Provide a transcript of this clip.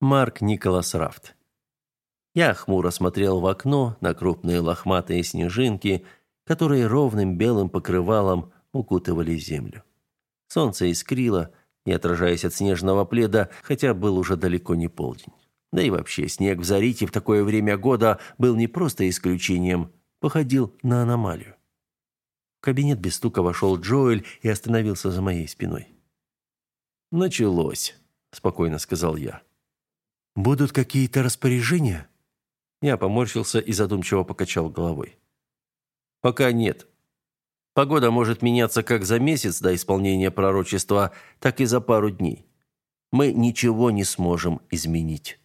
Марк Николас Рафт. Я хмуро смотрел в окно на крупные лохматые снежинки, которые ровным белым покрывалом укутывали землю. Солнце искрило, и, отражаясь от снежного пледа, хотя был уже далеко не полдень. Да и вообще, снег в Зарите в такое время года был не просто исключением, походил на аномалию. В кабинет без стука вошел Джоэль и остановился за моей спиной. «Началось», — спокойно сказал я. «Будут какие-то распоряжения?» Я поморщился и задумчиво покачал головой. «Пока нет. Погода может меняться как за месяц до исполнения пророчества, так и за пару дней. Мы ничего не сможем изменить».